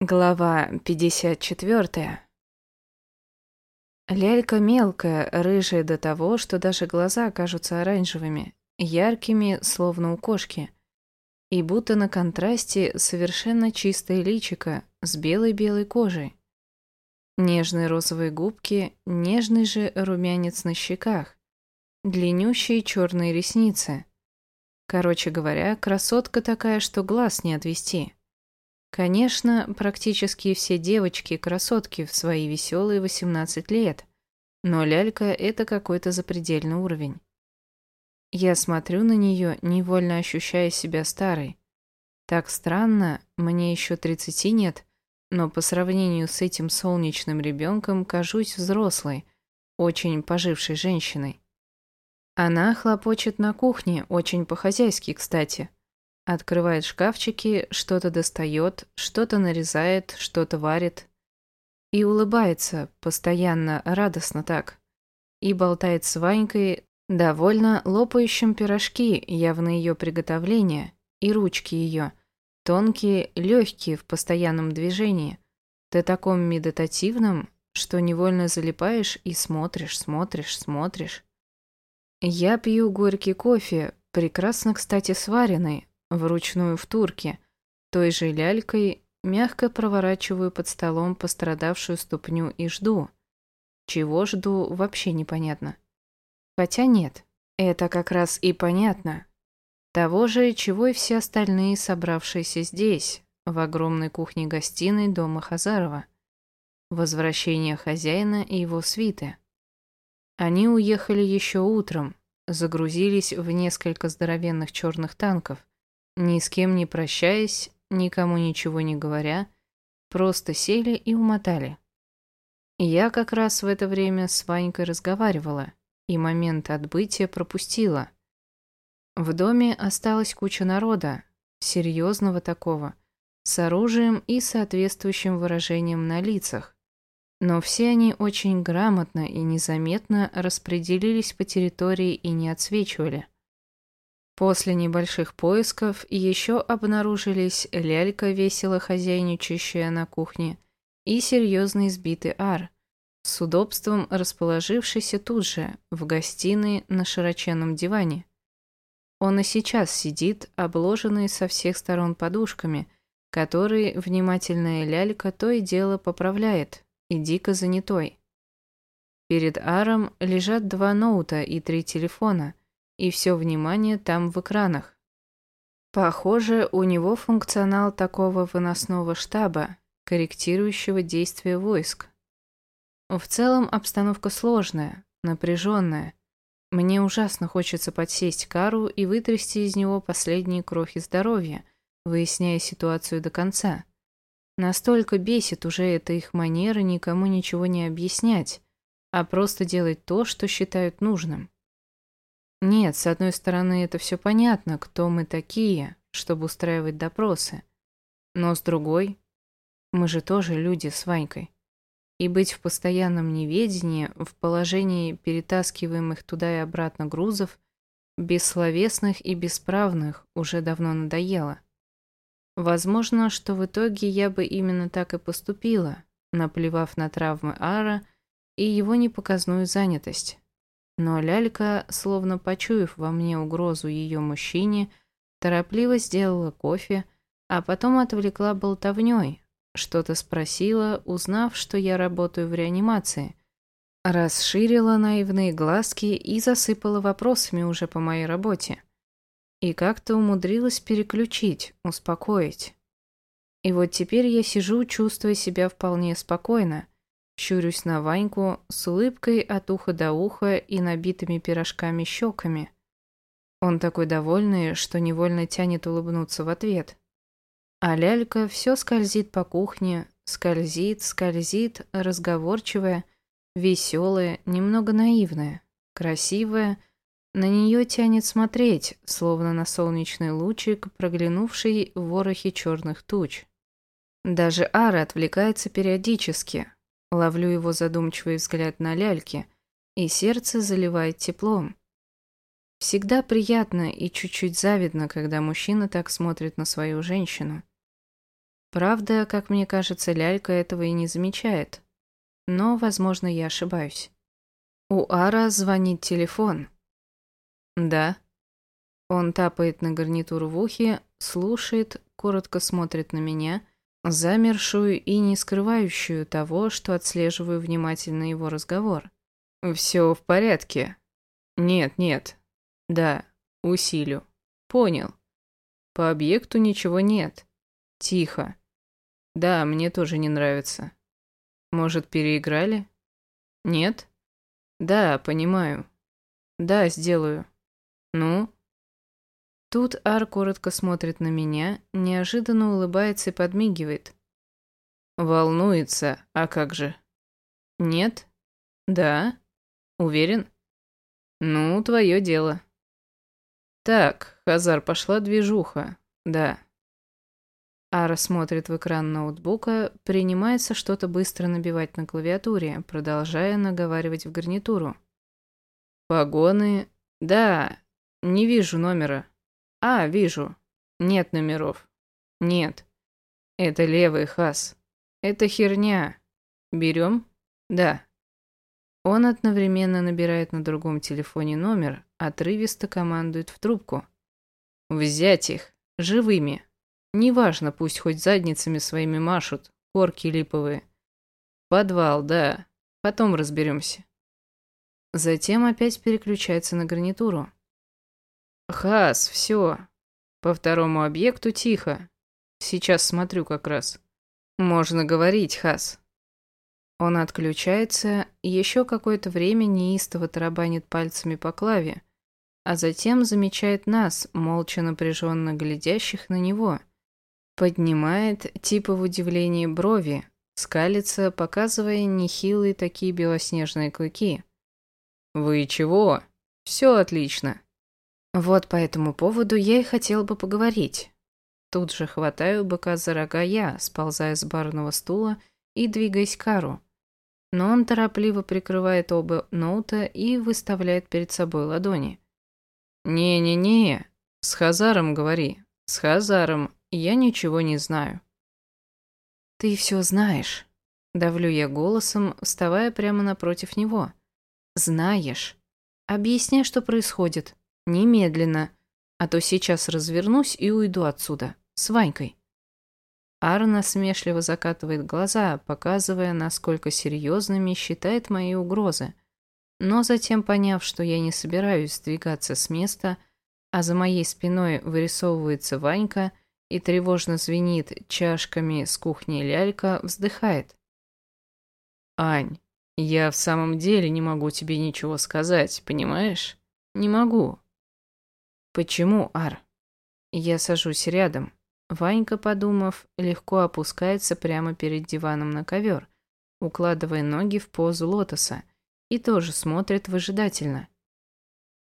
Глава 54. Лялька мелкая, рыжая до того, что даже глаза кажутся оранжевыми, яркими, словно у кошки. И будто на контрасте совершенно чистое личико с белой-белой кожей. Нежные розовые губки, нежный же румянец на щеках, длиннющие черные ресницы. Короче говоря, красотка такая, что глаз не отвести. Конечно, практически все девочки красотки в свои веселые 18 лет, но лялька — это какой-то запредельный уровень. Я смотрю на нее, невольно ощущая себя старой. Так странно, мне еще 30 нет, но по сравнению с этим солнечным ребенком кажусь взрослой, очень пожившей женщиной. Она хлопочет на кухне, очень по-хозяйски, кстати. Открывает шкафчики, что-то достает, что-то нарезает, что-то варит. И улыбается, постоянно, радостно так. И болтает с Ванькой, довольно лопающим пирожки, явно ее приготовления, и ручки ее, тонкие, легкие в постоянном движении, да таком медитативном, что невольно залипаешь и смотришь, смотришь, смотришь. Я пью горький кофе, прекрасно, кстати, сваренный, вручную в турке, той же лялькой мягко проворачиваю под столом пострадавшую ступню и жду. Чего жду, вообще непонятно. Хотя нет, это как раз и понятно. Того же, чего и все остальные, собравшиеся здесь, в огромной кухне-гостиной дома Хазарова. Возвращение хозяина и его свиты. Они уехали еще утром, загрузились в несколько здоровенных черных танков, ни с кем не прощаясь, никому ничего не говоря, просто сели и умотали. Я как раз в это время с Ванькой разговаривала и момент отбытия пропустила. В доме осталась куча народа, серьезного такого, с оружием и соответствующим выражением на лицах. Но все они очень грамотно и незаметно распределились по территории и не отсвечивали. После небольших поисков еще обнаружились лялька, весело хозяйничающая на кухне, и серьезный сбитый ар, с удобством расположившийся тут же, в гостиной на широченном диване. Он и сейчас сидит, обложенный со всех сторон подушками, которые внимательная лялька то и дело поправляет, и дико занятой. Перед Аром лежат два ноута и три телефона, и все внимание там в экранах. Похоже, у него функционал такого выносного штаба, корректирующего действия войск. В целом обстановка сложная, напряженная. Мне ужасно хочется подсесть Кару и вытрясти из него последние крохи здоровья, выясняя ситуацию до конца. Настолько бесит уже эта их манера никому ничего не объяснять, а просто делать то, что считают нужным. Нет, с одной стороны, это все понятно, кто мы такие, чтобы устраивать допросы. Но с другой, мы же тоже люди с Ванькой. И быть в постоянном неведении, в положении перетаскиваемых туда и обратно грузов, бессловесных и бесправных, уже давно надоело. Возможно, что в итоге я бы именно так и поступила, наплевав на травмы Ара и его непоказную занятость. Но лялька, словно почуяв во мне угрозу ее мужчине, торопливо сделала кофе, а потом отвлекла болтовней, что-то спросила, узнав, что я работаю в реанимации. Расширила наивные глазки и засыпала вопросами уже по моей работе. И как-то умудрилась переключить, успокоить. И вот теперь я сижу, чувствуя себя вполне спокойно, Щурюсь на Ваньку с улыбкой от уха до уха и набитыми пирожками щеками. Он такой довольный, что невольно тянет улыбнуться в ответ. А лялька все скользит по кухне, скользит, скользит, разговорчивая, веселая, немного наивная, красивая. На нее тянет смотреть, словно на солнечный лучик, проглянувший в ворохе черных туч. Даже Ара отвлекается периодически, Ловлю его задумчивый взгляд на ляльке, и сердце заливает теплом. Всегда приятно и чуть-чуть завидно, когда мужчина так смотрит на свою женщину. Правда, как мне кажется, лялька этого и не замечает. Но, возможно, я ошибаюсь. У Ара звонит телефон. Да. Он тапает на гарнитуру в ухе, слушает, коротко смотрит на меня, замершую и не скрывающую того, что отслеживаю внимательно его разговор. «Все в порядке?» «Нет, нет. Да, усилю. Понял. По объекту ничего нет. Тихо. Да, мне тоже не нравится. Может, переиграли? Нет? Да, понимаю. Да, сделаю. Ну?» Тут Ар коротко смотрит на меня, неожиданно улыбается и подмигивает. Волнуется, а как же? Нет? Да? Уверен? Ну, твое дело. Так, Хазар, пошла движуха. Да. Ара смотрит в экран ноутбука, принимается что-то быстро набивать на клавиатуре, продолжая наговаривать в гарнитуру. Погоны... Да, не вижу номера. А, вижу. Нет номеров. Нет. Это левый хас. Это херня. Берем? Да. Он одновременно набирает на другом телефоне номер, отрывисто командует в трубку. Взять их. Живыми. Неважно, пусть хоть задницами своими машут, корки липовые. Подвал, да. Потом разберемся. Затем опять переключается на гарнитуру. Хас, все. По второму объекту тихо. Сейчас смотрю как раз. Можно говорить, Хас. Он отключается еще какое-то время неистово тарабанит пальцами по клаве, а затем замечает нас, молча напряженно глядящих на него. Поднимает, типа в удивлении, брови, скалится, показывая нехилые такие белоснежные клыки. «Вы чего? Все отлично». Вот по этому поводу я и хотел бы поговорить. Тут же хватаю быка за рога я, сползая с барного стула и двигаясь к Кару. Но он торопливо прикрывает оба ноута и выставляет перед собой ладони. «Не-не-не, с Хазаром говори, с Хазаром, я ничего не знаю». «Ты все знаешь», — давлю я голосом, вставая прямо напротив него. «Знаешь. Объясняй, что происходит. Немедленно. А то сейчас развернусь и уйду отсюда. С Ванькой. Арна смешливо закатывает глаза, показывая, насколько серьезными считает мои угрозы. Но затем, поняв, что я не собираюсь сдвигаться с места, а за моей спиной вырисовывается Ванька и тревожно звенит чашками с кухни лялька, вздыхает. «Ань, я в самом деле не могу тебе ничего сказать, понимаешь? Не могу. «Почему, Ар?» Я сажусь рядом. Ванька, подумав, легко опускается прямо перед диваном на ковер, укладывая ноги в позу лотоса, и тоже смотрит выжидательно.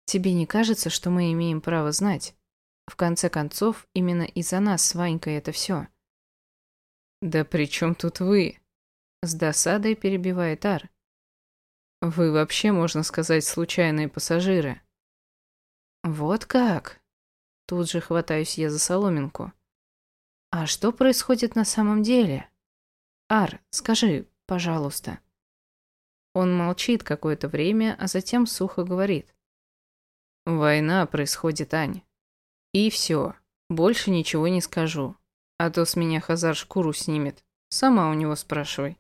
«Тебе не кажется, что мы имеем право знать? В конце концов, именно из-за нас с Ванькой это все». «Да при чем тут вы?» С досадой перебивает Ар. «Вы вообще, можно сказать, случайные пассажиры». «Вот как?» Тут же хватаюсь я за соломинку. «А что происходит на самом деле?» «Ар, скажи, пожалуйста». Он молчит какое-то время, а затем сухо говорит. «Война происходит, Ань. И все. Больше ничего не скажу. А то с меня Хазар шкуру снимет. Сама у него спрашивай».